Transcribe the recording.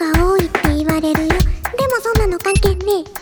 が多いって言われるよ。でもそんなの関係ねえ。